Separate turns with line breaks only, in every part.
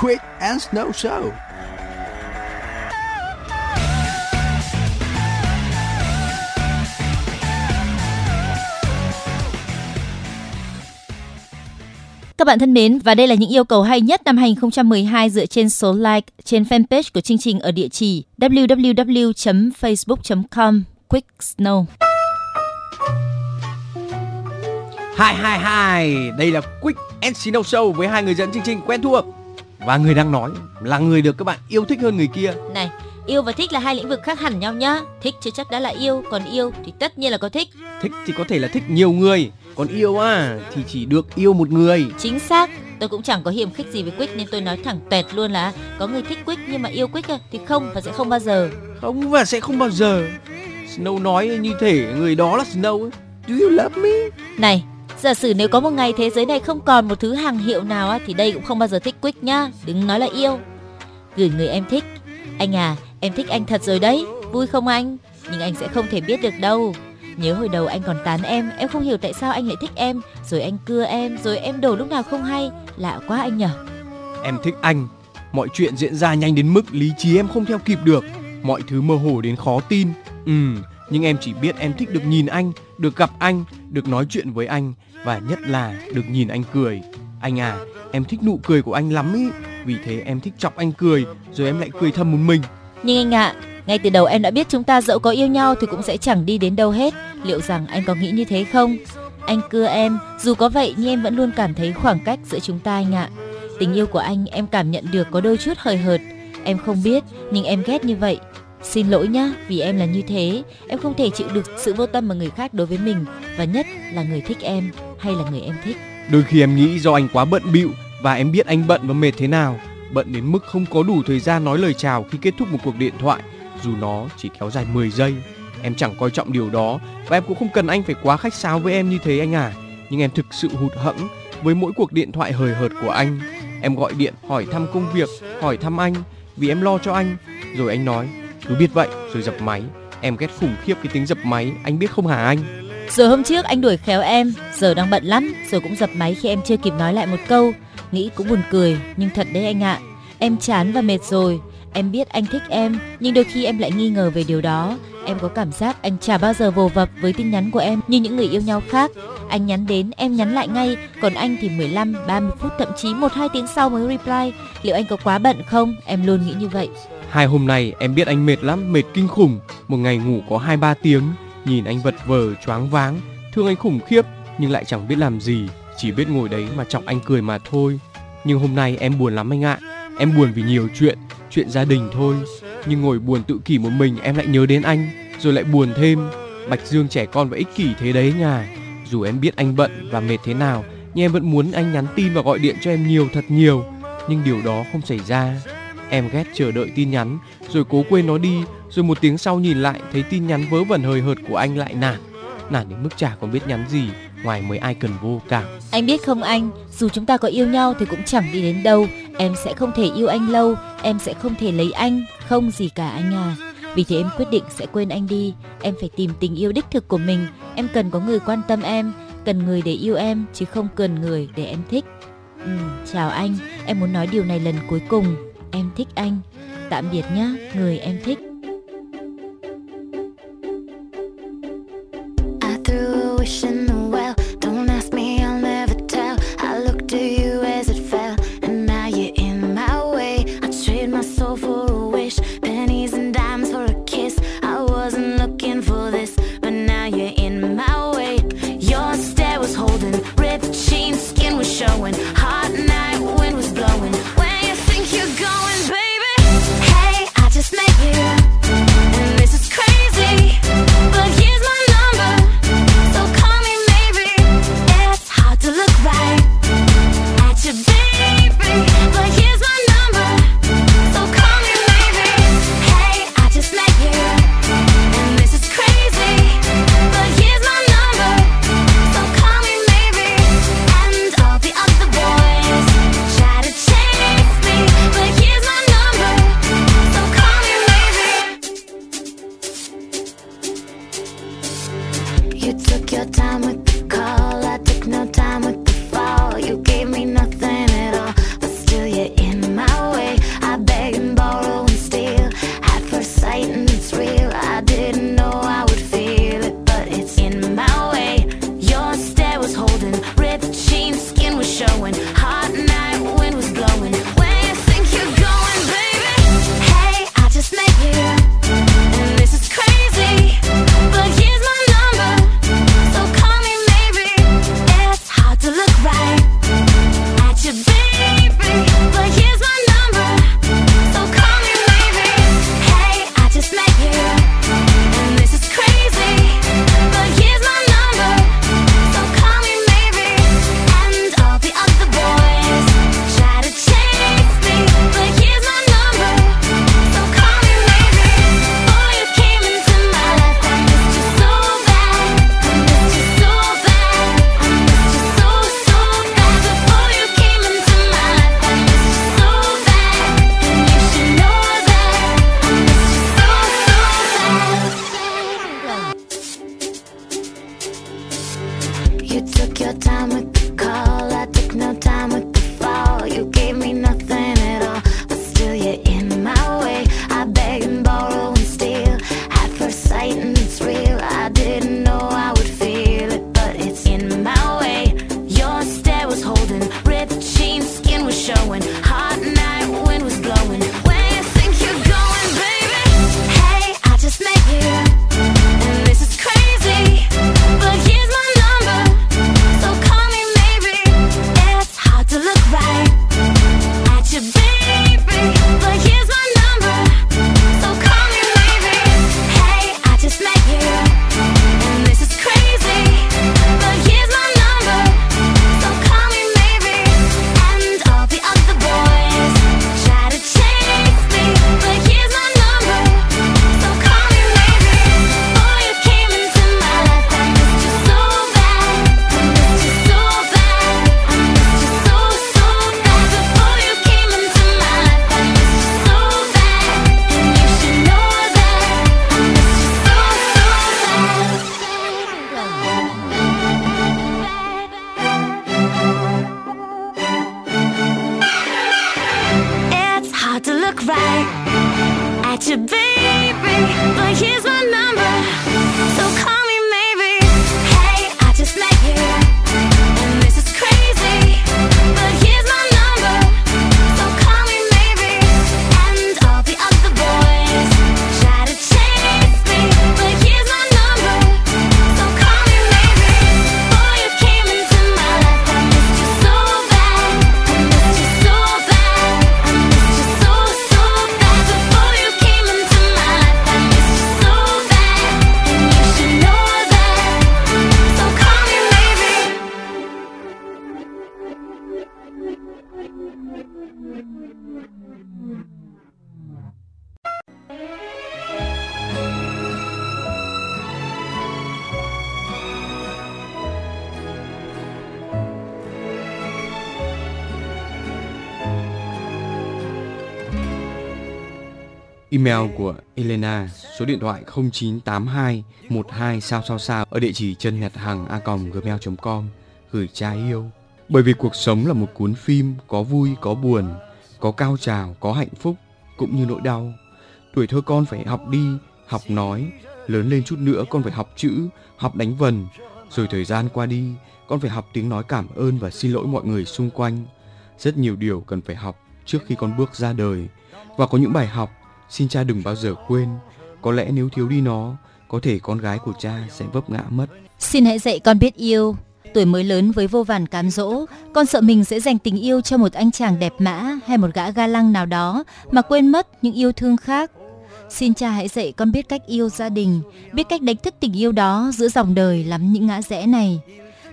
Quick and Snow Show.
Các bạn thân mến, và đây là những yêu cầu hay nhất năm 2012 dựa trên số like trên fanpage của chương trình ở địa chỉ www.facebook.com/QuickSnow.
Hi hi hi, đây là Quick and Snow Show với hai người dẫn chương trình quen thuộc. Và người đang nói là người được các bạn yêu thích hơn người kia.
Này, yêu và thích là hai lĩnh vực khác hẳn nhau nhá. Thích chưa chắc đã là yêu, còn yêu thì tất nhiên là có thích.
Thích thì có thể là thích nhiều người, còn yêu à thì chỉ được yêu một người.
Chính xác. Tôi cũng chẳng có hiềm khích gì với Quick nên tôi nói thẳng tuẹt luôn là có người thích Quick nhưng mà yêu Quick thì không và sẽ không bao giờ.
Không và sẽ không bao giờ. Snow nói như thể người đó là Snow. ấy. Do you love me?
Này, giả sử nếu có một ngày thế giới này không còn một thứ hàng hiệu nào thì đây cũng không bao giờ thích Quick nhá. Đừng nói là yêu. Gửi người em thích. Anh à, em thích anh thật rồi đấy. Vui không anh? Nhưng anh sẽ không thể biết được đâu. Nhớ hồi đầu anh còn tán em, em không hiểu tại sao anh lại thích em, rồi anh cưa em, rồi em đổ lúc nào không hay. Lạ quá anh nhở.
Em thích anh. Mọi chuyện diễn ra nhanh đến mức lý trí em không theo kịp được. Mọi thứ mơ hồ đến khó tin. Ừ, nhưng em chỉ biết em thích được nhìn anh, được gặp anh, được nói chuyện với anh và nhất là được nhìn anh cười. Anh à, em thích nụ cười của anh lắm ý. Vì thế em thích chọc anh cười, rồi em lại cười thầm một mình.
Nhưng anh ạ, ngay từ đầu em đã biết chúng ta dẫu có yêu nhau thì cũng sẽ chẳng đi đến đâu hết. Liệu rằng anh có nghĩ như thế không? Anh cưa em, dù có vậy nhưng em vẫn luôn cảm thấy khoảng cách giữa chúng ta anh ạ. Tình yêu của anh em cảm nhận được có đôi chút hời hợt. Em không biết, nhưng em ghét như vậy. Xin lỗi nhá, vì em là như thế. Em không thể chịu được sự vô tâm mà người khác đối với mình và nhất là người thích em hay là người em thích.
Đôi khi em nghĩ do anh quá bận bịu và em biết anh bận và mệt thế nào. Bận đến mức không có đủ thời gian nói lời chào khi kết thúc một cuộc điện thoại, dù nó chỉ kéo dài 10 giây. Em chẳng coi trọng điều đó và em cũng không cần anh phải quá khách sáo với em như thế anh à. Nhưng em thực sự hụt hẫng với mỗi cuộc điện thoại hời hợt của anh. Em gọi điện hỏi thăm công việc, hỏi thăm anh vì em lo cho anh. Rồi anh nói cứ biết vậy rồi dập máy. Em ghét khủng khiếp cái tiếng dập máy, anh biết không hả anh?
Rồi hôm trước anh đuổi khéo em, giờ đang bận lắm, rồi cũng dập máy khi em chưa kịp nói lại một câu. Nghĩ cũng buồn cười, nhưng thật đấy anh ạ. Em chán và mệt rồi. Em biết anh thích em, nhưng đôi khi em lại nghi ngờ về điều đó. Em có cảm giác anh chả bao giờ vồ vập với tin nhắn của em như những người yêu nhau khác. Anh nhắn đến, em nhắn lại ngay, còn anh thì 15, 30 phút thậm chí 1-2 tiếng sau mới reply. Liệu anh có quá bận không? Em luôn nghĩ như vậy.
Hai hôm nay em biết anh mệt lắm, mệt kinh khủng. Một ngày ngủ có hai ba tiếng, nhìn anh vật vờ choáng váng, thương anh khủng khiếp nhưng lại chẳng biết làm gì, chỉ biết ngồi đấy mà chọc anh cười mà thôi. Nhưng hôm nay em buồn lắm anh ạ. Em buồn vì nhiều chuyện, chuyện gia đình thôi. Nhưng ngồi buồn tự kỷ một mình em lại nhớ đến anh, rồi lại buồn thêm. Bạch Dương trẻ con và ích kỷ thế đấy nhà. Dù em biết anh bận và mệt thế nào, nhưng em vẫn muốn anh nhắn tin và gọi điện cho em nhiều thật nhiều. Nhưng điều đó không xảy ra. Em ghét chờ đợi tin nhắn, rồi cố quên nó đi, rồi một tiếng sau nhìn lại thấy tin nhắn vớ vẩn hời hợt của anh lại nản. Nản đến mức chả còn biết nhắn gì, ngoài mấy ai cần vô cảm.
Anh biết không anh, dù chúng ta có yêu nhau thì cũng chẳng đi đến đâu. Em sẽ không thể yêu anh lâu, em sẽ không thể lấy anh, không gì cả anh à. Vì thế em quyết định sẽ quên anh đi. Em phải tìm tình yêu đích thực của mình. Em cần có người quan tâm em, cần người để yêu em chứ không cần người để em thích. Ừ, chào anh, em muốn nói điều này lần cuối cùng. Em thích anh. Tạm biệt nhá, người em thích.
I threw a wish in
Email của Elena số điện thoại 0982 12 sao sao sao ở địa chỉ chân nhật hàng a gmail.com gửi cha yêu. Bởi vì cuộc sống là một cuốn phim có vui có buồn, có cao trào, có hạnh phúc cũng như nỗi đau. Tuổi thơ con phải học đi, học nói, lớn lên chút nữa con phải học chữ, học đánh vần, rồi thời gian qua đi con phải học tiếng nói cảm ơn và xin lỗi mọi người xung quanh. Rất nhiều điều cần phải học trước khi con bước ra đời và có những bài học xin cha đừng bao giờ quên. Có lẽ nếu thiếu đi nó, có thể con gái của cha sẽ vấp ngã mất.
Xin hãy dạy con biết yêu. Tuổi mới lớn với vô vàn cám dỗ, con sợ mình sẽ dành tình yêu cho một anh chàng đẹp mã hay một gã ga lăng nào đó mà quên mất những yêu thương khác. Xin cha hãy dạy con biết cách yêu gia đình, biết cách đánh thức tình yêu đó giữa dòng đời lắm những ngã rẽ này.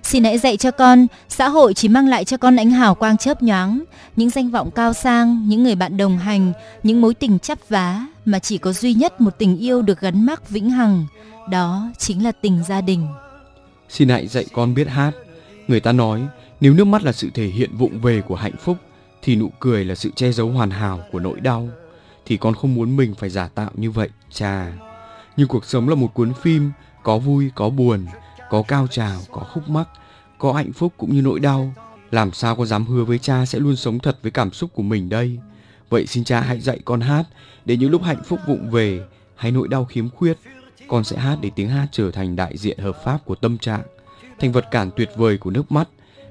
Xin hãy dạy cho con, xã hội chỉ mang lại cho con ánh hào quang chớp nhoáng, những danh vọng cao sang, những người bạn đồng hành, những mối tình chắp vá mà chỉ có duy nhất một tình yêu được gắn mắc vĩnh hằng, đó chính là tình gia đình.
Xin hãy dạy con biết hát. Người ta nói nếu nước mắt là sự thể hiện vụng về của hạnh phúc thì nụ cười là sự che giấu hoàn hảo của nỗi đau. Thì con không muốn mình phải giả tạo như vậy, cha. Nhưng cuộc sống là một cuốn phim có vui có buồn, có cao trào, có khúc mắc, có hạnh phúc cũng như nỗi đau. Làm sao con dám hứa với cha sẽ luôn sống thật với cảm xúc của mình đây? Vậy xin cha hãy dạy con hát để những lúc hạnh phúc vụng về hay nỗi đau khiếm khuyết, con sẽ hát để tiếng hát trở thành đại diện hợp pháp của tâm trạng, thành vật cản tuyệt vời của nước mắt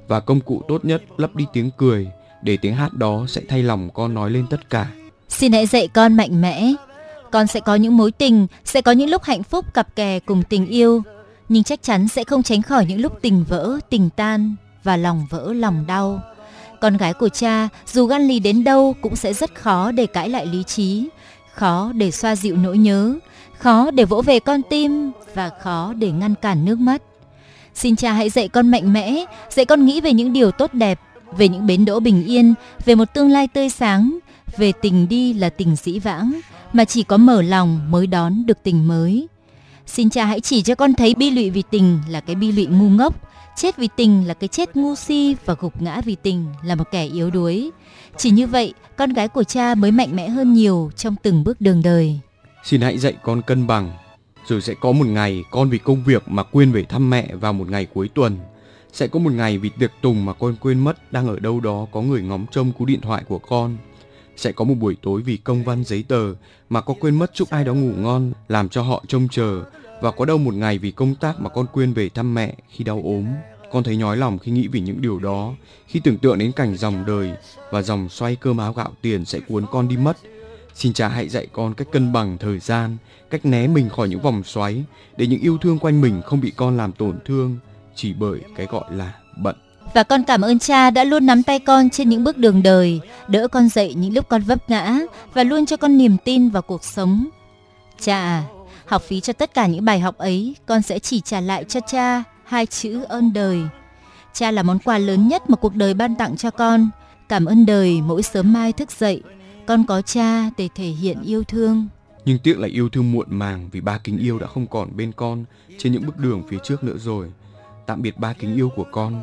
và công cụ tốt nhất lấp đi tiếng cười để tiếng hát đó sẽ thay lòng con nói lên tất cả.
Xin hãy dạy con mạnh mẽ. Con sẽ có những mối tình, sẽ có những lúc hạnh phúc cặp kè cùng tình yêu, nhưng chắc chắn sẽ không tránh khỏi những lúc tình vỡ, tình tan và lòng vỡ lòng đau. Con gái của cha dù gan lì đến đâu cũng sẽ rất khó để cãi lại lý trí, khó để xoa dịu nỗi nhớ, khó để vỗ về con tim và khó để ngăn cản nước mắt. Xin cha hãy dạy con mạnh mẽ, dạy con nghĩ về những điều tốt đẹp, về những bến đỗ bình yên, về một tương lai tươi sáng, về tình đi là tình dĩ vãng, mà chỉ có mở lòng mới đón được tình mới. Xin cha hãy chỉ cho con thấy bi lụy vì tình là cái bi lụy ngu ngốc, chết vì tình là cái chết ngu si và gục ngã vì tình là một kẻ yếu đuối. Chỉ như vậy, con gái của cha mới mạnh mẽ hơn nhiều trong từng bước đường đời.
Xin hãy dạy con cân bằng, rồi sẽ có một ngày con vì công việc mà quên về thăm mẹ vào một ngày cuối tuần. Sẽ có một ngày vì tiệc tùng mà con quên mất đang ở đâu đó có người ngóng trông cú điện thoại của con. Sẽ có một buổi tối vì công văn giấy tờ mà con quên mất chúc ai đó ngủ ngon làm cho họ trông chờ. Và có đâu một ngày vì công tác mà con quên về thăm mẹ khi đau ốm. Con thấy nhói lòng khi nghĩ về những điều đó, khi tưởng tượng đến cảnh dòng đời và dòng xoay cơm áo gạo tiền sẽ cuốn con đi mất. Xin cha hãy dạy con cách cân bằng thời gian, cách né mình khỏi những vòng xoáy để những yêu thương quanh mình không bị con làm tổn thương chỉ bởi cái gọi là bận.
Và con cảm ơn cha đã luôn nắm tay con trên những bước đường đời, đỡ con dậy những lúc con vấp ngã và luôn cho con niềm tin vào cuộc sống. Cha à, học phí cho tất cả những bài học ấy, con sẽ chỉ trả lại cho cha hai chữ ơn đời. Cha là món quà lớn nhất mà cuộc đời ban tặng cho con. Cảm ơn đời mỗi sớm mai thức dậy, con có cha để thể hiện yêu thương.
Nhưng tiếc là yêu thương muộn màng vì ba kính yêu đã không còn bên con trên những bước đường phía trước nữa rồi. Tạm biệt ba kính yêu của con,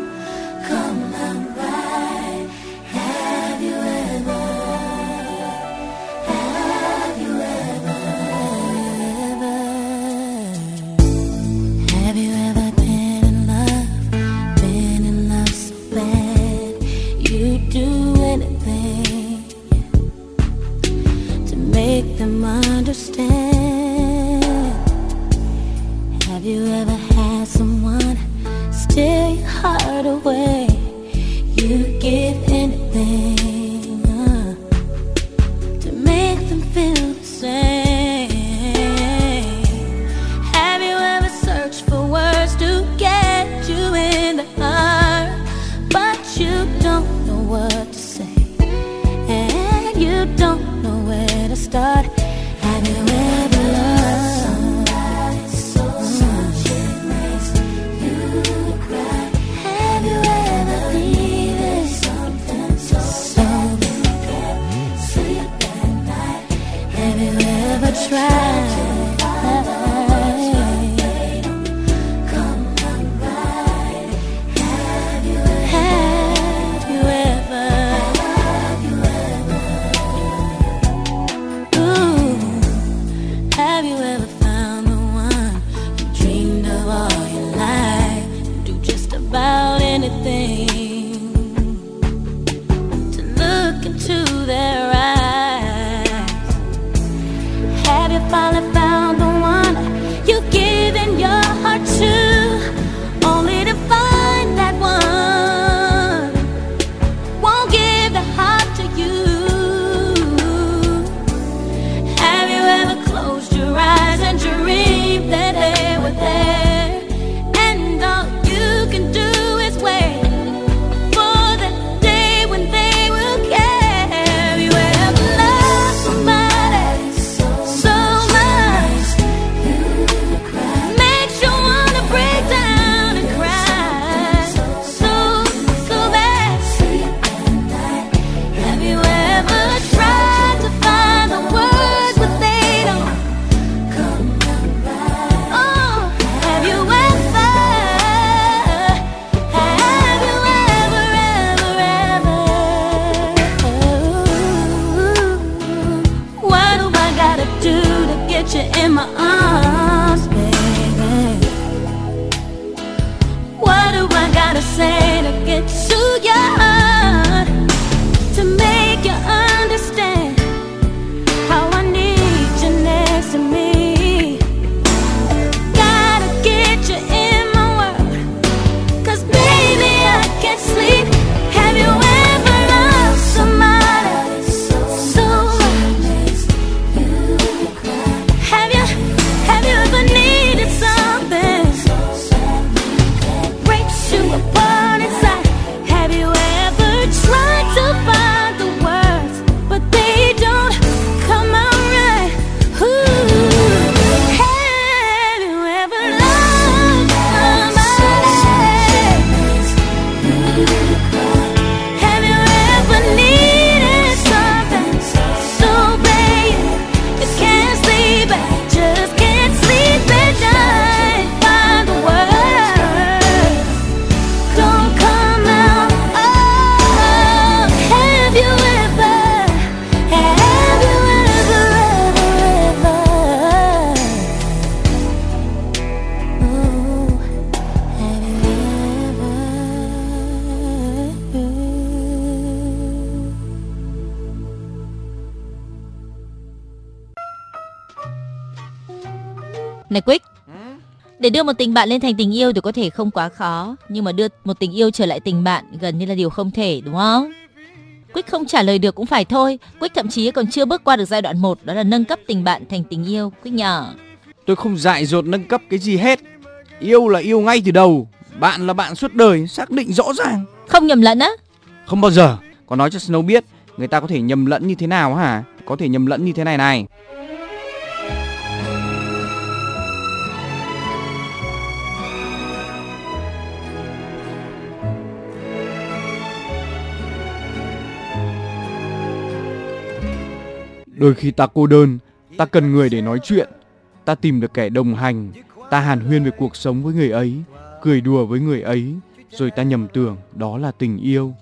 make them understand. Have you ever had someone steal your heart away? You give anything uh, to make them feel
tình bạn lên thành tình yêu thì có thể không quá khó, nhưng mà đưa một tình yêu trở lại tình bạn gần như là điều không thể, đúng không? Quick không trả lời được cũng phải thôi. Quick thậm chí còn chưa bước qua được giai đoạn 1 đó là nâng cấp tình bạn thành tình yêu. Quick nhờ.
Tôi không dại dột nâng cấp cái gì hết. Yêu là yêu ngay từ đầu, bạn là bạn suốt đời, xác định rõ ràng.
Không nhầm lẫn á?
Không bao giờ. Có nói cho Snow biết, người ta có thể nhầm lẫn như thế nào hả? Có thể nhầm lẫn như thế này này. Đôi khi ta cô đơn, ta cần người để nói chuyện, ta tìm được kẻ đồng hành, ta hàn huyên về cuộc sống với người ấy, cười đùa với người ấy, rồi ta nhầm tưởng đó là tình yêu.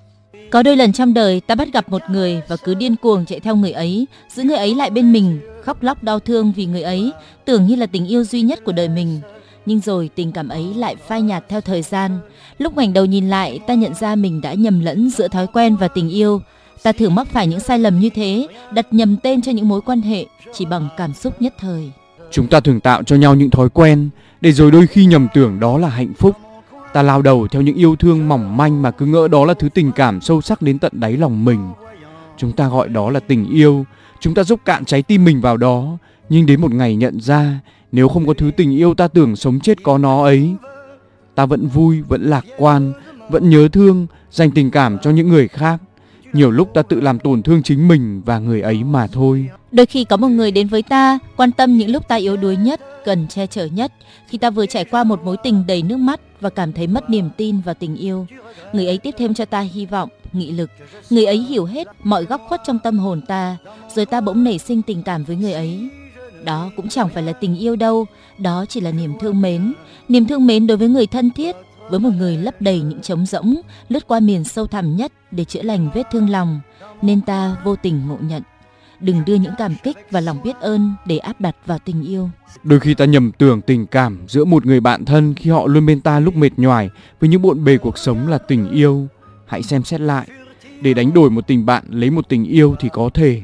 Có đôi lần trong đời ta bắt gặp một người và cứ điên cuồng chạy theo người ấy, giữ người ấy lại bên mình, khóc lóc đau thương vì người ấy, tưởng như là tình yêu duy nhất của đời mình. Nhưng rồi tình cảm ấy lại phai nhạt theo thời gian. Lúc ngoảnh đầu nhìn lại, ta nhận ra mình đã nhầm lẫn giữa thói quen và tình yêu. Ta thường mắc phải những sai lầm như thế, đặt nhầm tên cho những mối quan hệ chỉ bằng cảm xúc nhất thời.
Chúng ta thường tạo cho nhau những thói quen để rồi đôi khi nhầm tưởng đó là hạnh phúc. Ta lao đầu theo những yêu thương mỏng manh mà cứ ngỡ đó là thứ tình cảm sâu sắc đến tận đáy lòng mình. Chúng ta gọi đó là tình yêu, chúng ta giúp cạn trái tim mình vào đó, nhưng đến một ngày nhận ra nếu không có thứ tình yêu ta tưởng sống chết có nó ấy, ta vẫn vui, vẫn lạc quan, vẫn nhớ thương, dành tình cảm cho những người khác. Nhiều lúc ta tự làm tổn thương chính mình và người ấy mà thôi.
Đôi khi có một người đến với ta, quan tâm những lúc ta yếu đuối nhất, cần che chở nhất, khi ta vừa trải qua một mối tình đầy nước mắt và cảm thấy mất niềm tin vào tình yêu. Người ấy tiếp thêm cho ta hy vọng, nghị lực. Người ấy hiểu hết mọi góc khuất trong tâm hồn ta, rồi ta bỗng nảy sinh tình cảm với người ấy. Đó cũng chẳng phải là tình yêu đâu, đó chỉ là niềm thương mến. Niềm thương mến đối với người thân thiết, với một người lấp đầy những trống rỗng, lướt qua miền sâu thẳm nhất để chữa lành vết thương lòng, nên ta vô tình ngộ nhận. Đừng đưa những cảm kích và lòng biết ơn để áp đặt vào tình yêu.
Đôi khi ta nhầm tưởng tình cảm giữa một người bạn thân khi họ luôn bên ta lúc mệt nhoài với những bộn bề cuộc sống là tình yêu. Hãy xem xét lại. Để đánh đổi một tình bạn lấy một tình yêu thì có thể,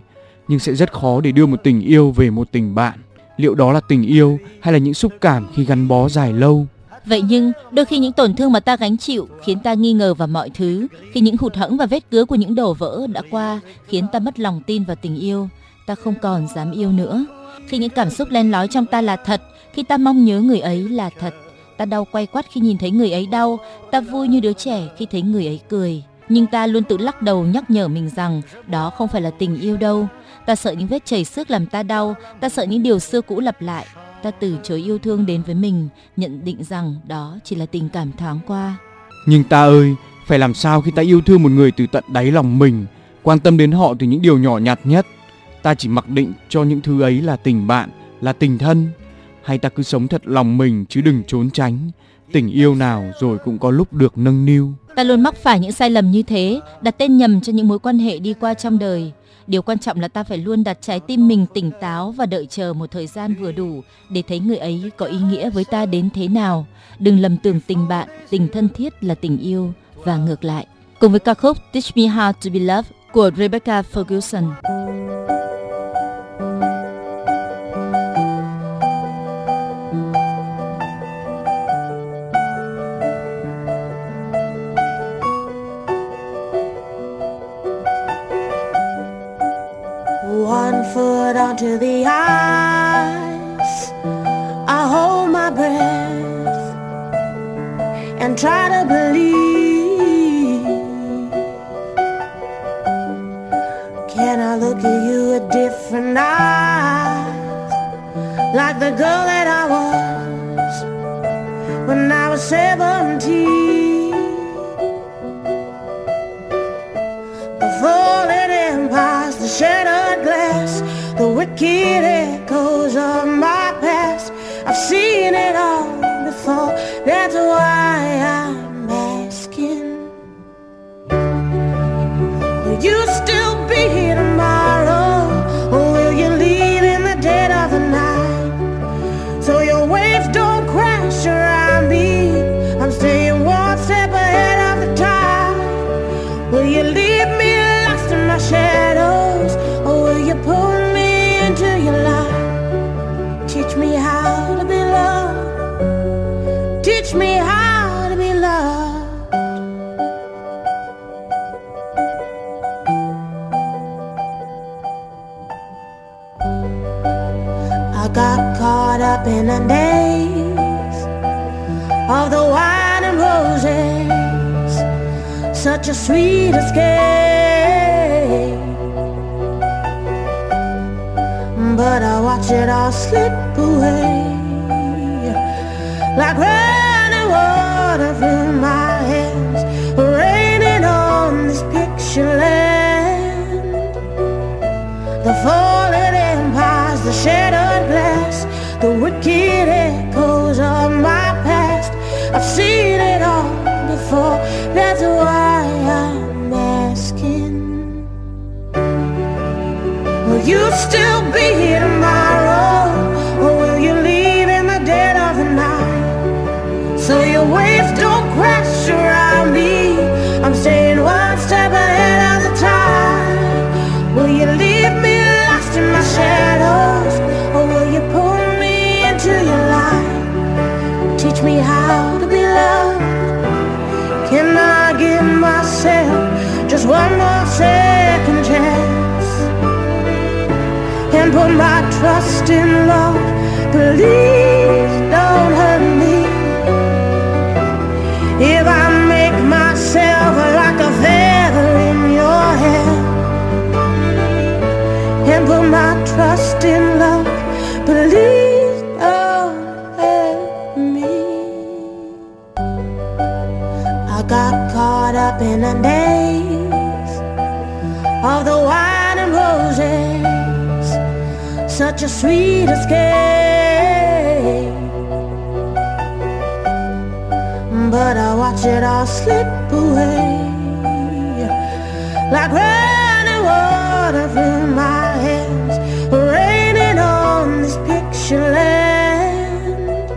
nhưng sẽ rất khó để đưa một tình yêu về một tình bạn. Liệu đó là tình yêu hay là những xúc cảm khi gắn bó dài lâu?
Vậy nhưng đôi khi những tổn thương mà ta gánh chịu khiến ta nghi ngờ vào mọi thứ, khi những hụt hẫng và vết cứa của những đổ vỡ đã qua khiến ta mất lòng tin vào tình yêu, ta không còn dám yêu nữa. Khi những cảm xúc len lói trong ta là thật, khi ta mong nhớ người ấy là thật, ta đau quay quắt khi nhìn thấy người ấy đau, ta vui như đứa trẻ khi thấy người ấy cười. Nhưng ta luôn tự lắc đầu nhắc nhở mình rằng đó không phải là tình yêu đâu. Ta sợ những vết chảy xước làm ta đau, ta sợ những điều xưa cũ lặp lại, ta từ chối yêu thương đến với mình, nhận định rằng đó chỉ là tình cảm thoáng qua.
Nhưng ta ơi, phải làm sao khi ta yêu thương một người từ tận đáy lòng mình, quan tâm đến họ từ những điều nhỏ nhặt nhất. Ta chỉ mặc định cho những thứ ấy là tình bạn, là tình thân, hay ta cứ sống thật lòng mình chứ đừng trốn tránh. Tình yêu nào rồi cũng có lúc được nâng niu.
Ta luôn mắc phải những sai lầm như thế, đặt tên nhầm cho những mối quan hệ đi qua trong đời. Điều quan trọng là ta phải luôn đặt trái tim mình tỉnh táo và đợi chờ một thời gian vừa đủ để thấy người ấy có ý nghĩa với ta đến thế nào. Đừng lầm tưởng tình bạn, tình thân thiết là tình yêu và ngược lại. Cùng với ca khúc Teach Me How to Be Loved của Rebecca Ferguson.
One foot onto the ice. I hold my breath and try to believe. Can I look at you with different eyes? Like the girl that I was when I was 17. The Kid echoes of in the days of the wine and roses, such a sweet escape. But I watch it all slip away like running water through my hands, raining on this picture land. The fallen empires, the glass, the wicked echoes of my past. I've seen it all before, that's why I'm asking. Will you still be here one more second chance? and put my trust in love. Please don't hurt me. If I make myself like a feather in your hair, and put my trust in love. Please don't hurt me. I got caught up in a days such a sweet escape. But I watch it all slip away like running water through my hands, raining on this picture land.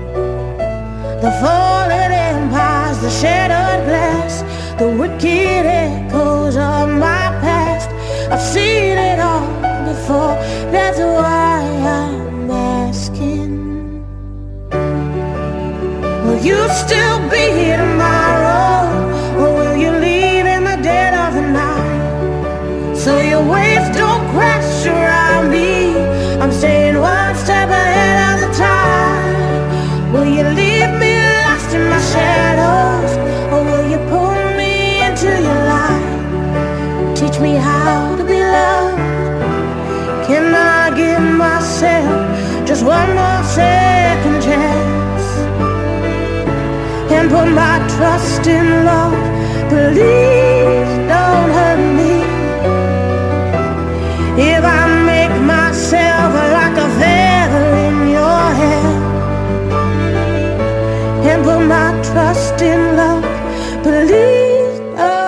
The fallen empires, the shattered glass, the wicked echoes of my past. I've seen it all before, that's why I'm asking. Will you still be here trust in love. Please don't hurt me. If I make myself like a feather in your hair, and put my trust in love. Please don't
oh,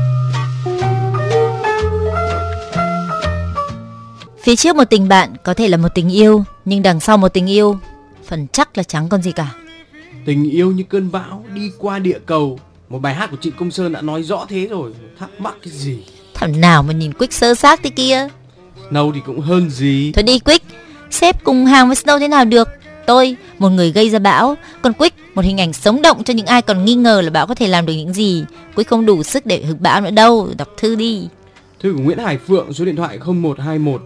Phía trước một tình bạn có thể là một tình yêu, nhưng đằng sau một tình yêu, phần chắc là chẳng còn gì cả.
Tình yêu như cơn bão đi qua địa cầu. Một bài hát của Trịnh Công Sơn đã nói rõ thế rồi. Thắc mắc cái gì?
Thằng nào mà nhìn Quick sơ xác thế kia.
Snow thì cũng hơn gì.
Thôi đi Quick, xếp cùng hàng với Snow thế nào được? Tôi, một người gây ra bão, còn Quick, một hình ảnh sống động cho những ai còn nghi ngờ là bão có thể làm được những gì. Quick không đủ sức để hực bão nữa đâu, đọc thư đi.
Thư của Nguyễn Hải Phượng số điện thoại 0121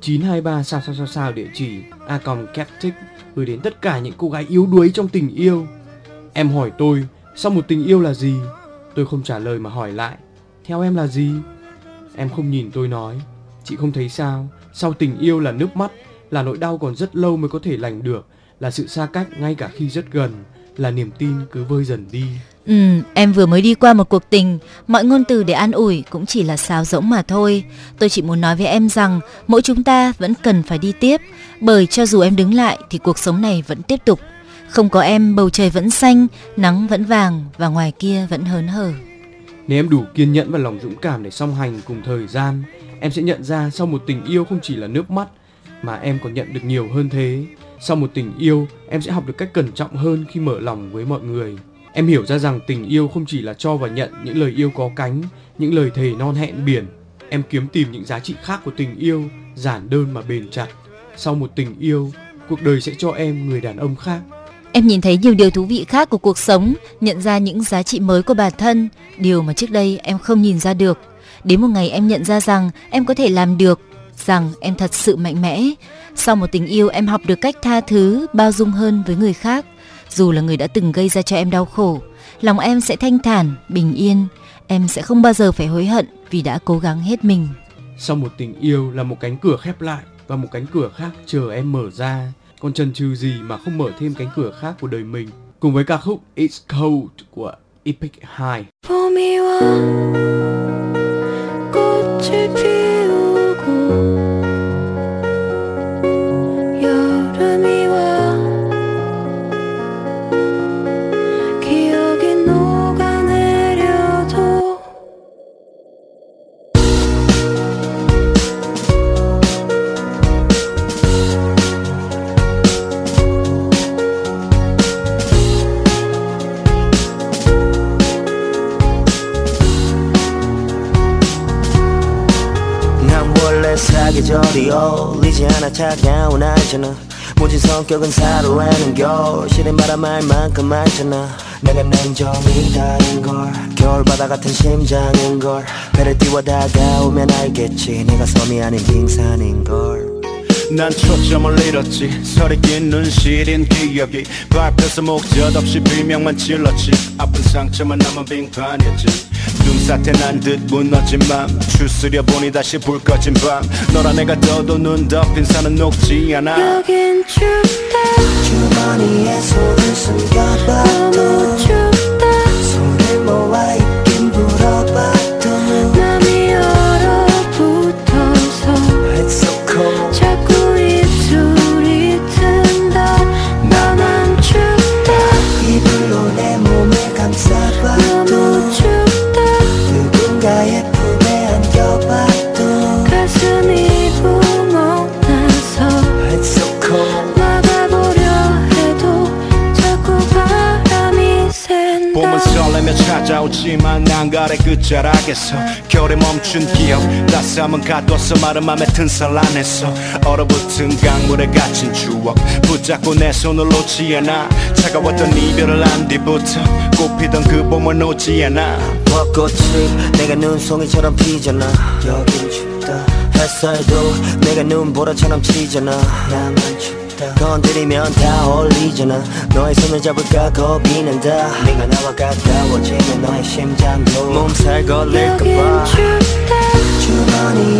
923 sao sao sao sao địa chỉ acomcaptic gửi đến tất cả những cô gái yếu đuối trong tình yêu. Em hỏi tôi, sau một tình yêu là gì? Tôi không trả lời mà hỏi lại, theo em là gì? Em không nhìn tôi nói, chị không thấy sao? Sau tình yêu là nước mắt, là nỗi đau còn rất lâu mới có thể lành được, là sự xa cách ngay cả khi rất gần, là niềm tin cứ vơi dần đi.
Ừ, em vừa mới đi qua một cuộc tình, mọi ngôn từ để an ủi cũng chỉ là sáo rỗng mà thôi. Tôi chỉ muốn nói với em rằng mỗi chúng ta vẫn cần phải đi tiếp, bởi cho dù em đứng lại thì cuộc sống này vẫn tiếp tục. Không có em, bầu trời vẫn xanh, nắng vẫn vàng và ngoài kia vẫn hớn hở.
Nếu em đủ kiên nhẫn và lòng dũng cảm để song hành cùng thời gian, em sẽ nhận ra sau một tình yêu không chỉ là nước mắt mà em còn nhận được nhiều hơn thế. Sau một tình yêu, em sẽ học được cách cẩn trọng hơn khi mở lòng với mọi người. Em hiểu ra rằng tình yêu không chỉ là cho và nhận những lời yêu có cánh, những lời thề non hẹn biển. Em kiếm tìm những giá trị khác của tình yêu, giản đơn mà bền chặt. Sau một tình yêu, cuộc đời sẽ cho em người đàn ông khác.
Em nhìn thấy nhiều điều thú vị khác của cuộc sống, nhận ra những giá trị mới của bản thân, điều mà trước đây em không nhìn ra được. Đến một ngày em nhận ra rằng em có thể làm được, rằng em thật sự mạnh mẽ. Sau một tình yêu em học được cách tha thứ, bao dung hơn với người khác. Dù là người đã từng gây ra cho em đau khổ, lòng em sẽ thanh thản, bình yên. Em sẽ không bao giờ phải hối hận vì đã cố gắng hết mình.
Sau một tình yêu là một cánh cửa khép lại và một cánh cửa khác chờ em mở ra. Còn chần chừ gì mà không mở thêm cánh cửa khác của đời mình. Cùng với ca khúc It's Cold của Epic High.
계절이 어울리지 않아 차가운 알잖아. 모진 성격은 사로하는 겨울 시린 바람 알 만큼 많잖아. 내가 냉정이다는 걸. 겨울바다 같은 심장인 걸. 배를 띄워 다가오면 알겠지. 내가 섬이 아닌 빙산인 걸
난 초점을 잃었지. 서리 낀 눈시린 기억이 밟혀서 목젖 없이 비명만 질렀지. 아픈 상처만 남은 빙판이었지. 눈사태 난 듯 무너진 맘 추스려 보니 다시 불 꺼진 밤. 너라 내가 떠도 눈 덮인 산은 녹지 않아.
여긴 춥다.
주머니에 손을 숨겨봐도
찾아오지만 난가래 끝자락에서 겨울에 멈춘 기억 따스함은 가둬서 마른 맘에 튼살 안에서 얼어붙은 강물에 갇힌 추억 붙잡고 내 손을 놓지 않아. 차가웠던 이별을 안 뒤부터 꽃피던 그 봄을 놓지 않아.
벚꽃이 내가 눈송이처럼 피잖아. 여긴 춥다. 햇살도 내가 눈보라처럼 치잖아. 나만 춥다 건드리면 다 어울리잖아. 너의 손을 잡을까 겁이 난다. 네가 나와 가까워지면 너의 심장도 몸살 걸릴까봐. 주머니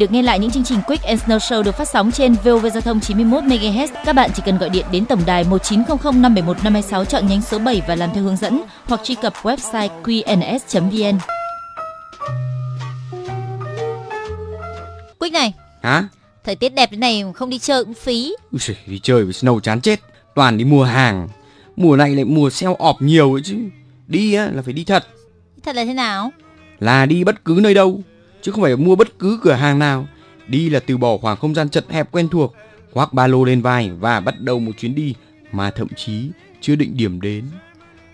được nghe lại những chương trình Quick and Snow Show được phát sóng trên VOV Giao thông 91 MHz, các bạn chỉ cần gọi điện đến tổng đài 1900 571 526 chọn nhánh số 7 và làm theo hướng dẫn hoặc truy cập website qns.vn. Quick này,
Hả?
thời tiết đẹp thế này không đi chơi cũng phí.
Ui đi chơi với Snow chán chết. Toàn đi mua hàng. Mùa này lại mùa sale ọp nhiều ấy chứ. Đi á là phải đi thật.
Thật là thế nào?
Là đi bất cứ nơi đâu. Chứ không phải mua bất cứ cửa hàng nào. Đi là từ bỏ khoảng không gian chật hẹp quen thuộc. Khoác ba lô lên vai và bắt đầu một chuyến đi mà thậm chí chưa định điểm đến.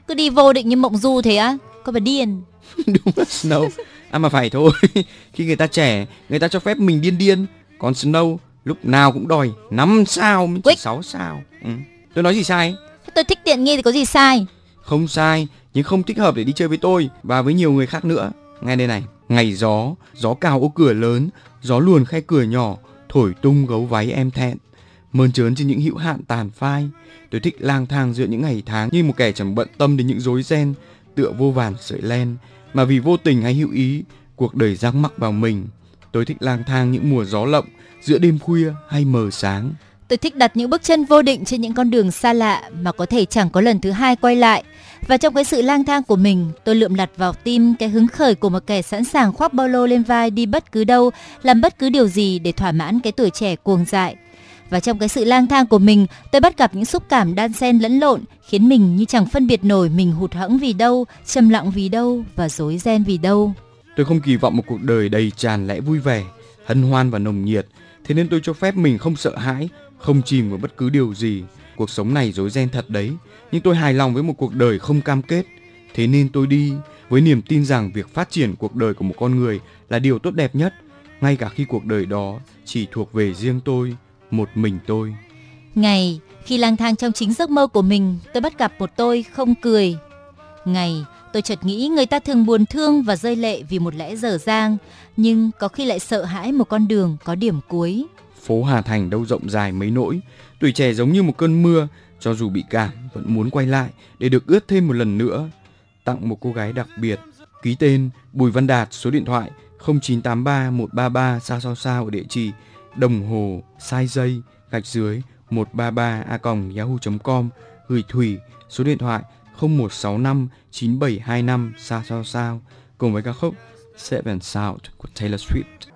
Cứ đi vô định như mộng du thế á? Có bà điên.
Đúng là Snow. À mà phải thôi. Khi người ta trẻ, người ta cho phép mình điên điên. Còn Snow lúc nào cũng đòi 5 sao mới chỉ
Quick.
6 sao. Ừ. Tôi nói gì sai?
Tôi thích tiện nghi thì có gì sai?
Không sai, nhưng không thích hợp để đi chơi với tôi và với nhiều người khác nữa. Nghe đây này, ngày gió, gió cào ô cửa lớn, gió luồn khe cửa nhỏ, thổi tung gấu váy em thẹn. Mơn trớn trên những hữu hạn tàn phai. Tôi thích lang thang giữa những ngày tháng như một kẻ chẳng bận tâm đến những rối ren, tựa vô vàn sợi len, mà vì vô tình hay hữu ý, cuộc đời răng mắc vào mình. Tôi thích lang thang những mùa gió lộng, giữa đêm khuya hay mờ sáng.
Tôi thích đặt những bước chân vô định trên những con đường xa lạ mà có thể chẳng có lần thứ hai quay lại. Và trong cái sự lang thang của mình, tôi lượm lặt vào tim cái hứng khởi của một kẻ sẵn sàng khoác bao lô lên vai đi bất cứ đâu, làm bất cứ điều gì để thỏa mãn cái tuổi trẻ cuồng dại. Và trong cái sự lang thang của mình, tôi bắt gặp những xúc cảm đan xen lẫn lộn, khiến mình như chẳng phân biệt nổi mình hụt hẫng vì đâu, trầm lặng vì đâu và rối ren vì đâu.
Tôi không kỳ vọng một cuộc đời đầy tràn lẽ vui vẻ, hân hoan và nồng nhiệt, thế nên tôi cho phép mình không sợ hãi, không chìm vào bất cứ điều gì. Cuộc sống này rối ren thật đấy, nhưng tôi hài lòng với một cuộc đời không cam kết. Thế nên tôi đi với niềm tin rằng việc phát triển cuộc đời của một con người là điều tốt đẹp nhất, ngay cả khi cuộc đời đó chỉ thuộc về riêng tôi, một mình tôi.
Ngày khi lang thang trong chính giấc mơ của mình, tôi bắt gặp một tôi không cười. Ngày tôi chợt nghĩ người ta thường buồn thương và rơi lệ vì một lẽ dở dang, nhưng có khi lại sợ hãi một con đường có điểm cuối.
Phố Hà Thành đâu rộng dài mấy nỗi, tuổi trẻ giống như một cơn mưa, cho dù bị cảm vẫn muốn quay lại để được ướt thêm một lần nữa. Tặng một cô gái đặc biệt, ký tên Bùi Văn Đạt, số điện thoại 0983 133 sao sao sao ở địa chỉ đồng hồ sai dây gạch dưới 133 a yahoo.com gửi Thủy số điện thoại 0165 9725 sao sao sao cùng với ca khúc Seven Sound của Taylor Swift.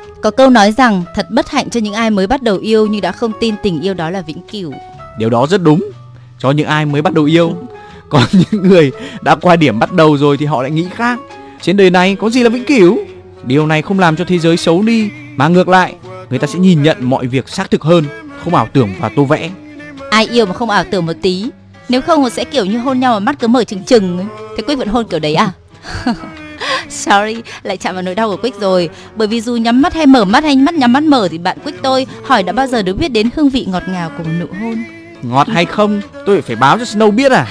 Có câu nói rằng thật bất hạnh cho những ai mới bắt đầu yêu nhưng đã không tin tình yêu đó là vĩnh cửu.
Điều đó rất đúng cho những ai mới bắt đầu yêu. Còn những người đã qua điểm bắt đầu rồi thì họ lại nghĩ khác. Trên đời này có gì là vĩnh cửu? Điều này không làm cho thế giới xấu đi mà ngược lại, người ta sẽ nhìn nhận mọi việc xác thực hơn, không ảo tưởng và tô vẽ.
Ai yêu mà không ảo tưởng một tí Nếu không sẽ kiểu như hôn nhau mà mắt cứ mở trừng trừng ấy. Thế Quyết vẫn hôn kiểu đấy à Sorry, lại chạm vào nỗi đau của Quyết rồi. Bởi vì dù nhắm mắt hay mở mắt hay mắt nhắm mắt mở Thì bạn Quyết tôi hỏi đã bao giờ được biết đến hương vị ngọt ngào của một nụ hôn?
Ngọt hay không, tôi phải báo cho Snow biết à?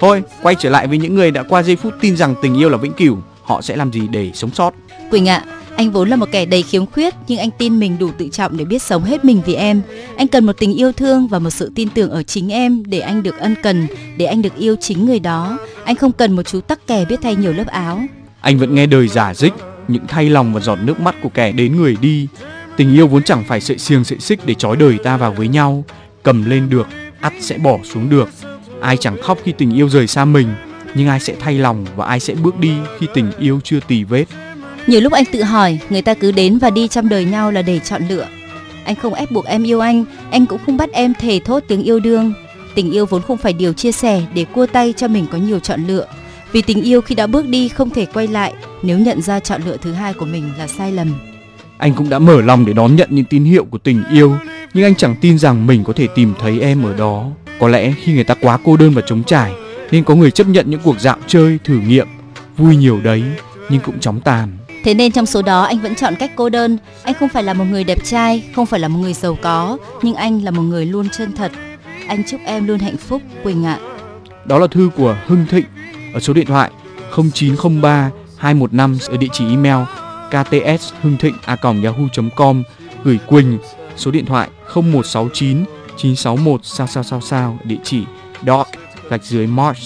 Thôi, quay trở lại với những người đã qua giây phút tin rằng tình yêu là vĩnh cửu, họ sẽ làm gì để sống sót?
Quỳnh ạ, anh vốn là một kẻ đầy khiếm khuyết Nhưng anh tin mình đủ tự trọng để biết sống hết mình vì em. Anh cần một tình yêu thương và một sự tin tưởng ở chính em Để anh được ân cần, để anh được yêu chính người đó. Anh không cần một chú tắc kè biết thay nhiều lớp áo
anh vẫn nghe đời giả dích, những thay lòng và giọt nước mắt của kẻ đến người đi. Tình yêu vốn chẳng phải sợi xiềng sợi xích để trói đời ta vào với nhau. Cầm lên được, ắt sẽ bỏ xuống được. Ai chẳng khóc khi tình yêu rời xa mình, nhưng ai sẽ thay lòng và ai sẽ bước đi khi tình yêu chưa tì vết.
Nhiều lúc anh tự hỏi người ta cứ đến và đi trong đời nhau là để chọn lựa. Anh không ép buộc em yêu anh, anh cũng không bắt em thề thốt tiếng yêu đương. Tình yêu vốn không phải điều chia sẻ để cua tay cho mình có nhiều chọn lựa. Vì tình yêu khi đã bước đi không thể quay lại nếu nhận ra chọn lựa thứ hai của mình là sai lầm.
Anh cũng đã mở lòng để đón nhận những tín hiệu của tình yêu, nhưng anh chẳng tin rằng mình có thể tìm thấy em ở đó. Có lẽ khi người ta quá cô đơn và trống trải, nên có người chấp nhận những cuộc dạo chơi, thử nghiệm, vui nhiều đấy, nhưng cũng chóng tàn.
Thế nên trong số đó anh vẫn chọn cách cô đơn. Anh không phải là một người đẹp trai, không phải là một người giàu có, nhưng anh là một người luôn chân thật. Anh chúc em luôn hạnh phúc, Quỳnh ạ.
Đó là thư của Hưng Thịnh ở số điện thoại 0903 215 ở địa chỉ email kts hưng thịnh a yahoo.com gửi Quỳnh, số điện thoại 0169 961 sao sao sao sao, địa chỉ doc gạch dưới march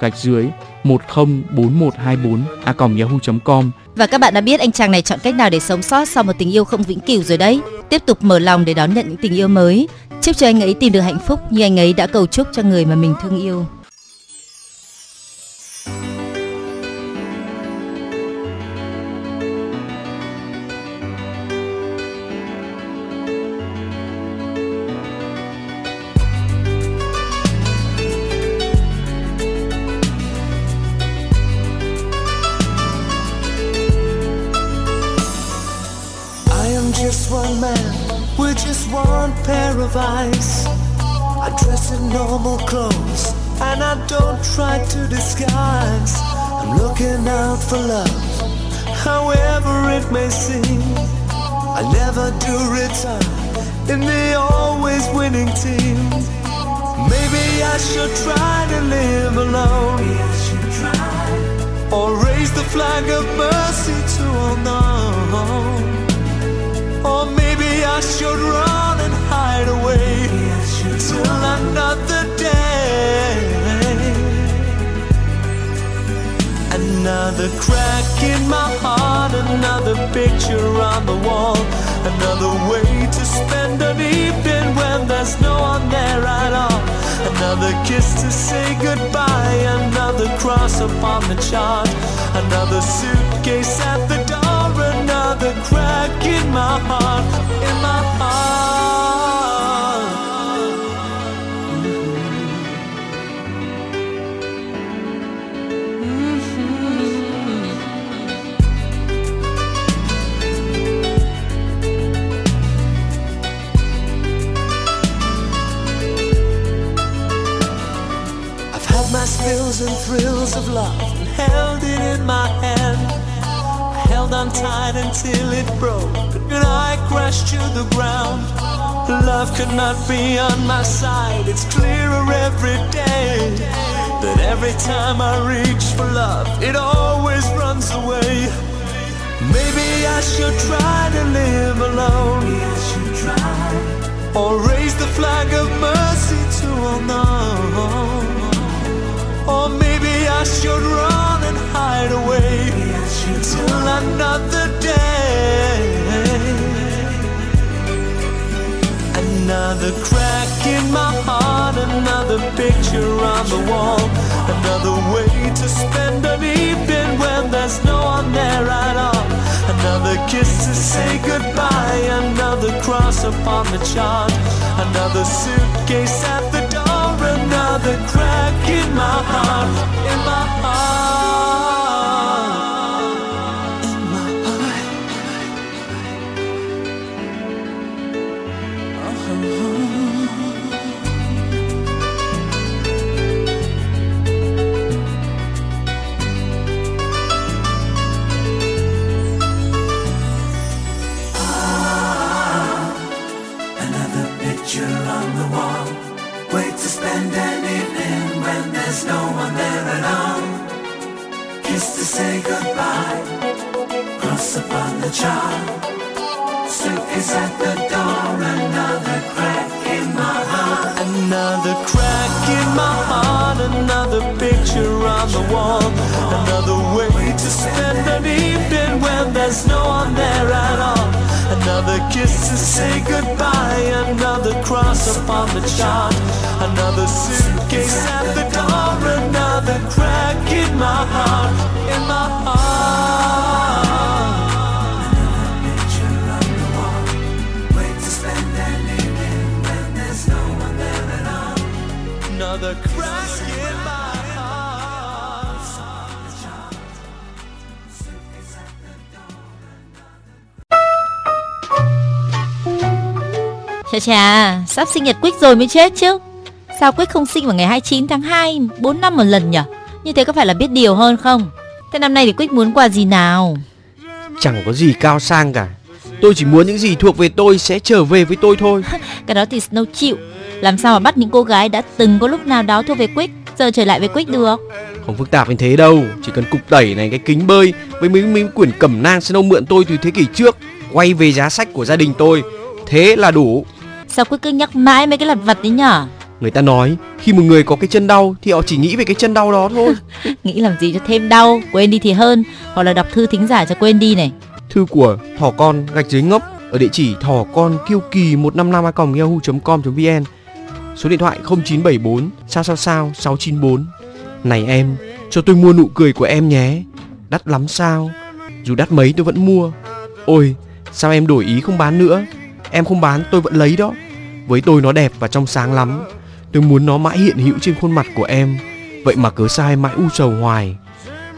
gạch dưới 104124 a yahoo.com
Và các bạn đã biết anh chàng này chọn cách nào để sống sót sau một tình yêu không vĩnh cửu rồi đấy. Tiếp tục mở lòng để đón nhận những tình yêu mới. Chúc cho anh ấy tìm được hạnh phúc như anh ấy đã cầu chúc cho người mà mình thương yêu.
Just one pair of eyes. I dress in normal clothes and I don't try to disguise. I'm looking out for love, however it may seem. I never do return in the always winning team. Maybe I should try to live alone. Or raise the flag of mercy to. Or maybe I should run and hide away till another day. Another crack in my heart, another picture on the wall, another way to spend an evening when there's no one there at all. Another kiss to say goodbye, another cross upon the chart, another suitcase at the another crack in my heart, in my heart. I've had my spills and thrills of love held on tight until it broke and I crashed to the ground. Love could not be on my side, it's clearer every day. That every time I reach for love, it always runs away. Maybe I should try to live alone. Or raise the flag of mercy to know. Or maybe I should run and hide away another day. Another crack in my heart, another picture on the wall, another way to spend an evening when there's no one there at all. Another kiss to say goodbye, another cross upon the chart, another suitcase at the door, another crack in my heart, in my heart, say goodbye. Cross upon the chart. Suitcase at the door. Another crack in my heart. Another crack in my heart. Another picture on the wall. Another way to spend an evening when there's no one there at all. Another kiss to say goodbye. Another cross upon the chart. Another suitcase at the door. Another crack in my heart. In my heart. Another
Chà chà, sắp sinh nhật Quick rồi mới chết chứ. Sao Quick không sinh vào ngày 29 tháng 2, 4 năm một lần nhỉ? Như thế có phải là biết điều hơn không? Thế năm nay thì Quick muốn quà gì nào?
Chẳng có gì cao sang cả. Tôi chỉ muốn những gì thuộc về tôi sẽ trở về với tôi thôi.
Cái đó thì Snow chịu. Làm sao mà bắt những cô gái đã từng có lúc nào đó thuộc về Quick giờ trở lại với Quick được?
Không phức tạp như thế đâu, chỉ cần cục tẩy này, cái kính bơi với mấy mấy quyển cẩm nang Snow mượn tôi từ thế kỷ trước, quay về giá sách của gia đình tôi, thế là đủ.
Sao Quick cứ nhắc mãi mấy cái lặt vặt đấy nhở?
Người ta nói khi một người có cái chân đau thì họ chỉ nghĩ về cái chân đau đó thôi.
Nghĩ làm gì cho thêm đau, quên đi thì hơn. Hoặc là đọc thư thính giả cho quên đi này.
Thư của thỏ con gạch dưới ngốc ở địa chỉ thỏ con kiêu kỳ 155 yahoo.com.vn số điện thoại 0974 sao sao sao 694 này em cho tôi mua nụ cười của em nhé đắt lắm sao dù đắt mấy tôi vẫn mua ôi sao em đổi ý không bán nữa em không bán tôi vẫn lấy đó. Với tôi nó đẹp và trong sáng lắm. Tôi muốn nó mãi hiện hữu trên khuôn mặt của em. Vậy mà cớ sai mãi u sầu hoài.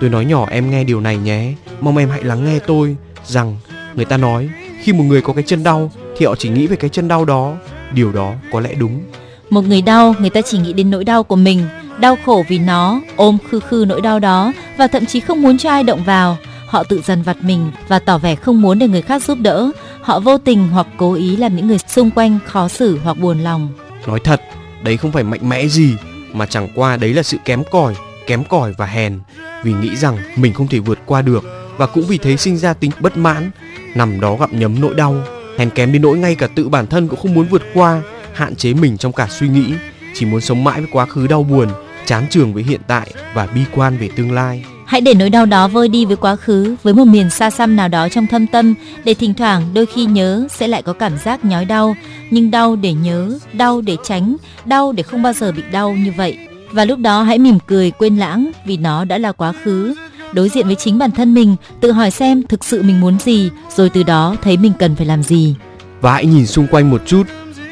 Tôi nói nhỏ em nghe điều này nhé. Mong em hãy lắng nghe tôi rằng người ta nói khi một người có cái chân đau thì họ chỉ nghĩ về cái chân đau đó. Điều đó có lẽ đúng.
Một người đau, người ta chỉ nghĩ đến nỗi đau của mình, đau khổ vì nó, ôm khư khư nỗi đau đó và thậm chí không muốn cho ai động vào. Họ tự dằn vặt mình và tỏ vẻ không muốn để người khác giúp đỡ. Họ vô tình hoặc cố ý làm những người xung quanh khó xử hoặc buồn lòng.
nói thật, đấy không phải mạnh mẽ gì, mà chẳng qua đấy là sự kém cỏi kém cỏi và hèn vì nghĩ rằng mình không thể vượt qua được, và cũng vì thế sinh ra tính bất mãn nằm đó gặm nhấm nỗi đau, hèn kém đến nỗi ngay cả tự bản thân cũng không muốn vượt qua, hạn chế mình trong cả suy nghĩ chỉ muốn sống mãi với quá khứ đau buồn, chán trường với hiện tại và bi quan về tương lai
Hãy để nỗi đau đó vơi đi với quá khứ, với một miền xa xăm nào đó trong thâm tâm, để thỉnh thoảng đôi khi nhớ sẽ lại có cảm giác nhói đau, nhưng đau để nhớ, đau để tránh, đau để không bao giờ bị đau như vậy. Và lúc đó hãy mỉm cười quên lãng vì nó đã là quá khứ. Đối diện với chính bản thân mình, tự hỏi xem thực sự mình muốn gì, rồi từ đó thấy mình cần phải làm gì.
và hãy nhìn xung quanh một chút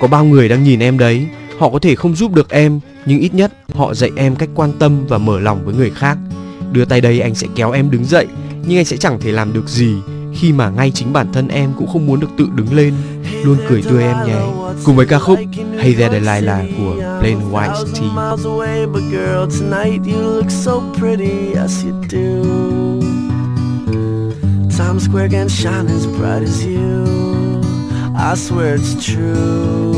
có bao người đang nhìn em đấy họ có thể không giúp được em nhưng ít nhất họ dạy em cách quan tâm và mở lòng với người khác đưa tay đây anh sẽ kéo em đứng dậy, nhưng anh sẽ chẳng thể làm được gì, khi mà ngay chính bản thân em cũng không muốn được tự đứng lên, luôn cười tươi em nhé cùng với ca khúc Hey There Delilah của Plain White Tee.
Times Square can shine as bright as you. I swear it's true.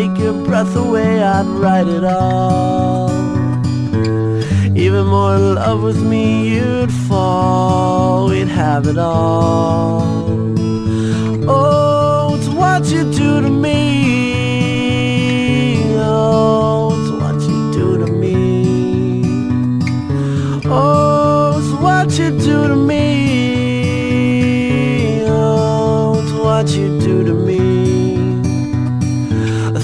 take your breath away, I'd write it all. Even more in love with me, you'd fall. We'd have it all. Oh, it's what you do to me. Oh, it's what you do to me. Oh, it's what you do to me.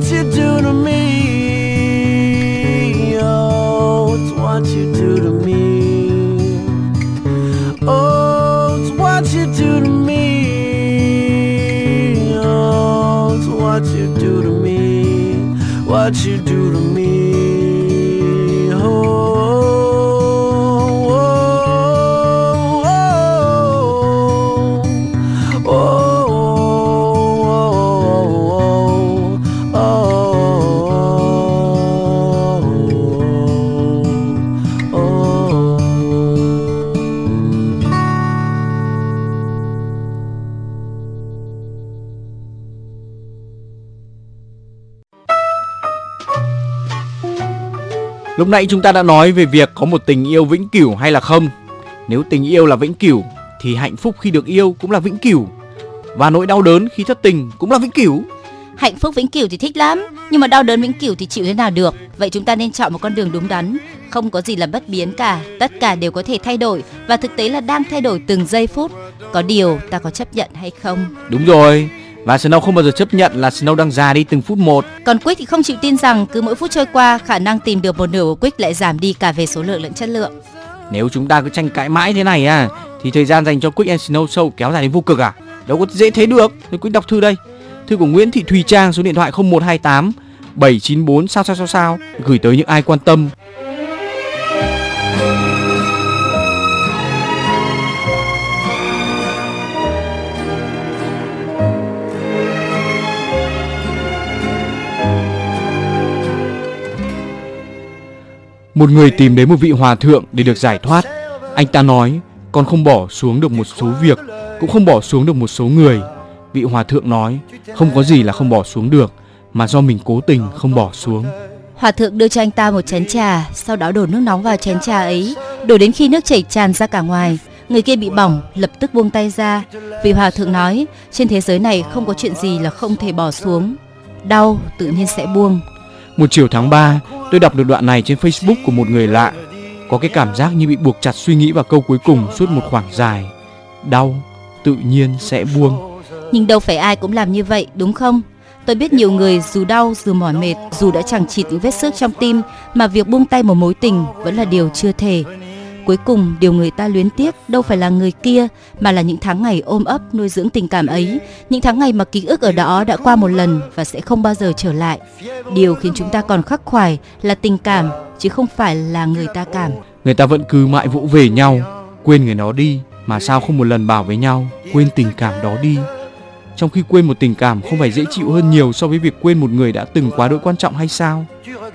What you do to me. Oh, it's what you do to me. Oh, it's what you do to me. Oh, it's what you do to me. What you do to me.
Lúc nãy chúng ta đã nói về việc có một tình yêu vĩnh cửu hay là không. Nếu tình yêu là vĩnh cửu thì hạnh phúc khi được yêu cũng là vĩnh cửu. Và nỗi đau đớn khi thất tình cũng là vĩnh cửu.
Hạnh phúc vĩnh cửu thì thích lắm, nhưng mà đau đớn vĩnh cửu thì chịu thế nào được. Vậy chúng ta nên chọn một con đường đúng đắn, không có gì là bất biến cả, tất cả đều có thể thay đổi và thực tế là đang thay đổi từng giây phút. Có điều ta có chấp nhận hay không?
Đúng rồi. Và Snow không bao giờ chấp nhận là Snow đang già đi từng phút một.
Còn Quick thì không chịu tin rằng cứ mỗi phút trôi qua, khả năng tìm được một nửa của Quick lại giảm đi cả về số lượng lẫn chất lượng.
Nếu chúng ta cứ tranh cãi mãi thế này à thì thời gian dành cho Quick and Snow Show kéo dài đến vô cực à? Đâu có dễ thế được. Tôi Quick đọc thư đây. Thư của Nguyễn Thị Thùy Trang số điện thoại 0128 794 sao sao sao sao gửi tới những ai quan tâm. Một người tìm đến một vị hòa thượng để được giải thoát. Anh ta nói, con không bỏ xuống được một số việc, cũng không bỏ xuống được một số người. Vị hòa thượng nói, không có gì là không bỏ xuống được, mà do mình cố tình không bỏ xuống.
Hòa thượng đưa cho anh ta một chén trà, sau đó đổ nước nóng vào chén trà ấy, đổ đến khi nước chảy tràn ra cả ngoài. Người kia bị bỏng, lập tức buông tay ra. Vị hòa thượng nói, trên thế giới này không có chuyện gì là không thể bỏ xuống. Đau tự nhiên sẽ buông.
Một chiều tháng 3, tôi đọc được đoạn này trên Facebook của một người lạ. Có cái cảm giác như bị buộc chặt suy nghĩ vào câu cuối cùng suốt một khoảng dài. Đau, tự nhiên sẽ buông.
Nhưng đâu phải ai cũng làm như vậy, đúng không? Tôi biết nhiều người dù đau, dù mỏi mệt, dù đã chẳng chịt những vết xước trong tim mà việc buông tay một mối tình vẫn là điều chưa thể. Cuối cùng, điều người ta luyến tiếc đâu phải là người kia mà là những tháng ngày ôm ấp nuôi dưỡng tình cảm ấy, những tháng ngày mà ký ức ở đó đã qua một lần và sẽ không bao giờ trở lại. Điều khiến chúng ta còn khắc khoải là tình cảm chứ không phải là người ta cảm.
Người ta vẫn cứ mãi vỗ về nhau, quên người nó đi mà sao không một lần bảo với nhau quên tình cảm đó đi. Trong khi quên một tình cảm không phải dễ chịu hơn nhiều so với việc quên một người đã từng quá đỗi quan trọng hay sao?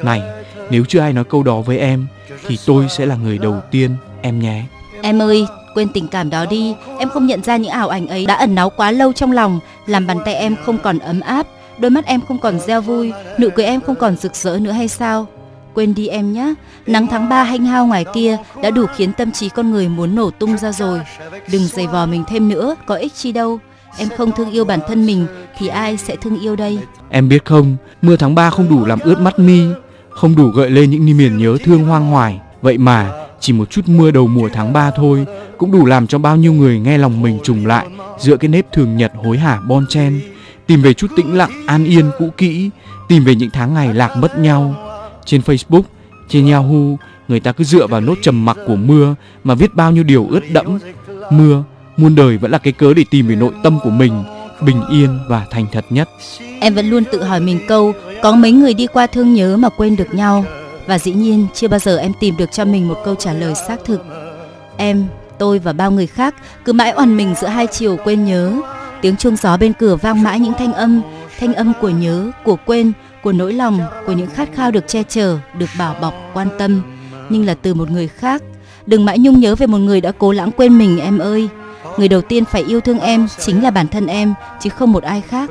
Này, nếu chưa ai nói câu đó với em thì tôi sẽ là người đầu tiên em nhé.
Em ơi, quên tình cảm đó đi. Em không nhận ra những ảo ảnh ấy đã ẩn náu quá lâu trong lòng, làm bàn tay em không còn ấm áp, đôi mắt em không còn reo vui, nụ cười em không còn rực rỡ nữa hay sao? Quên đi em nhé. Nắng tháng 3 hanh hao ngoài kia đã đủ khiến tâm trí con người muốn nổ tung ra rồi. Đừng giày vò mình thêm nữa, có ích chi đâu. Em không thương yêu bản thân mình thì ai sẽ thương yêu đây?
Em biết không, mưa tháng 3 không đủ làm ướt mắt mi, không đủ gợi lên những miền nhớ thương hoang hoài. Vậy mà chỉ một chút mưa đầu mùa tháng 3 thôi cũng đủ làm cho bao nhiêu người nghe lòng mình trùng lại giữa cái nếp thường nhật hối hả bon chen, tìm về chút tĩnh lặng an yên cũ kỹ, tìm về những tháng ngày lạc mất nhau. Trên Facebook, trên Yahoo, người ta cứ dựa vào nốt trầm mặc của mưa mà viết bao nhiêu điều ướt đẫm. Mưa, muôn đời vẫn là cái cớ để tìm về nội tâm của mình, bình yên và thành thật nhất.
Em vẫn luôn tự hỏi mình câu có mấy người đi qua thương nhớ mà quên được nhau và dĩ nhiên chưa bao giờ em tìm được cho mình một câu trả lời xác thực. Em, tôi và bao người khác cứ mãi oằn mình giữa hai chiều quên nhớ. Tiếng chuông gió bên cửa vang mãi những thanh âm, thanh âm của nhớ, của quên, của nỗi lòng, của những khát khao được che chở, được bảo bọc, quan tâm, nhưng là từ một người khác. Đừng mãi nhung nhớ về một người đã cố lãng quên mình em ơi. Người đầu tiên phải yêu thương em chính là bản thân em, chứ không một ai khác.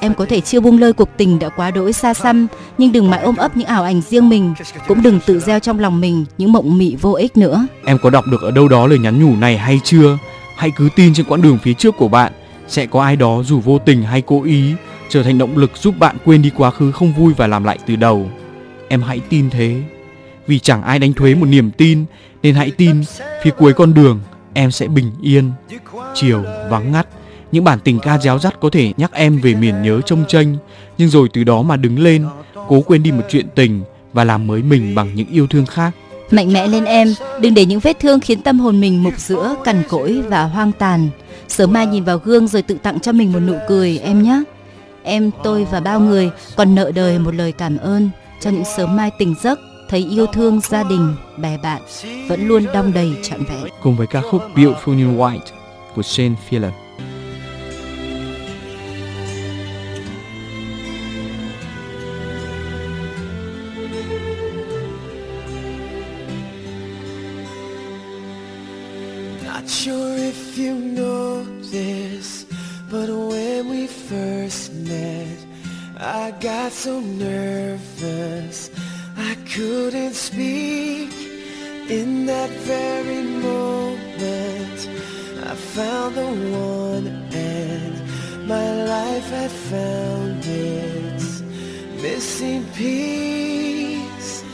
Em có thể chưa buông lơi cuộc tình đã quá đỗi xa xăm, nhưng đừng mãi ôm ấp những ảo ảnh riêng mình, cũng đừng tự gieo trong lòng mình những mộng mị vô ích nữa.
Em có đọc được ở đâu đó lời nhắn nhủ này hay chưa? Hãy cứ tin trên quãng đường phía trước của bạn sẽ có ai đó dù vô tình hay cố ý trở thành động lực giúp bạn quên đi quá khứ không vui và làm lại từ đầu. Em hãy tin thế. Vì chẳng ai đánh thuế một niềm tin nên hãy tin phía cuối con đường em sẽ bình yên. Chiều vắng ngắt, những bản tình ca réo rắt có thể nhắc em về miền nhớ trông tranh, nhưng rồi từ đó mà đứng lên, cố quên đi một chuyện tình và làm mới mình bằng những yêu thương khác.
Mạnh mẽ lên em, đừng để những vết thương khiến tâm hồn mình mục giữa, cằn cỗi và hoang tàn. Sớm mai nhìn vào gương rồi tự tặng cho mình một nụ cười em nhé. Em, tôi và bao người còn nợ đời một lời cảm ơn cho những sớm mai tỉnh giấc thấy yêu thương gia đình, bè bạn vẫn luôn đong đầy trọn vẹn.
Cùng với ca khúc Beautiful in White của Shane Fieler.
Not sure if you know this, but when we first met, I got so nervous I couldn't speak. In that very moment, I found the one, and my life had found its missing piece.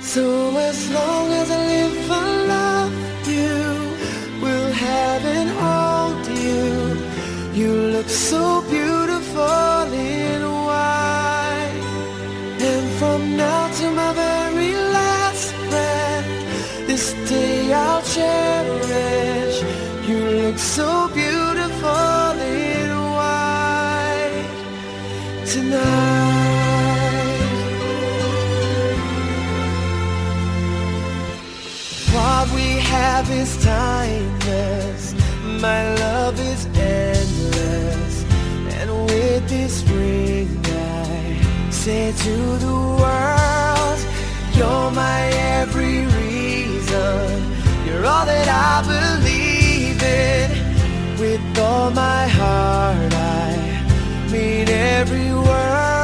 So as long as I live, I love you. Will have and hold you. You look so beautiful have is timeless. My love is endless. And with this ring, I say to the world, You're my every reason. You're all that I believe in. With all my heart, I mean every word.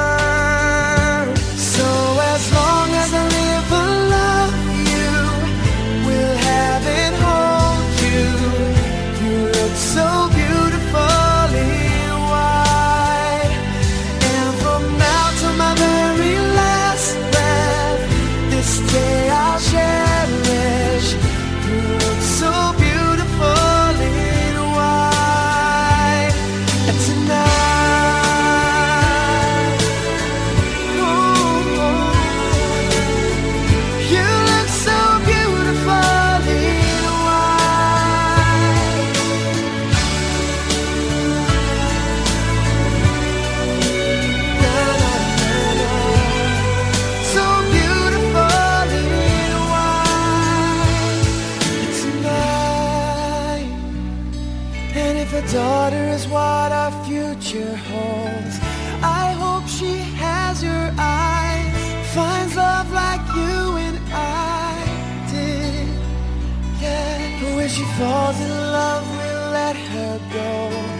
She falls in love, we'll let her go.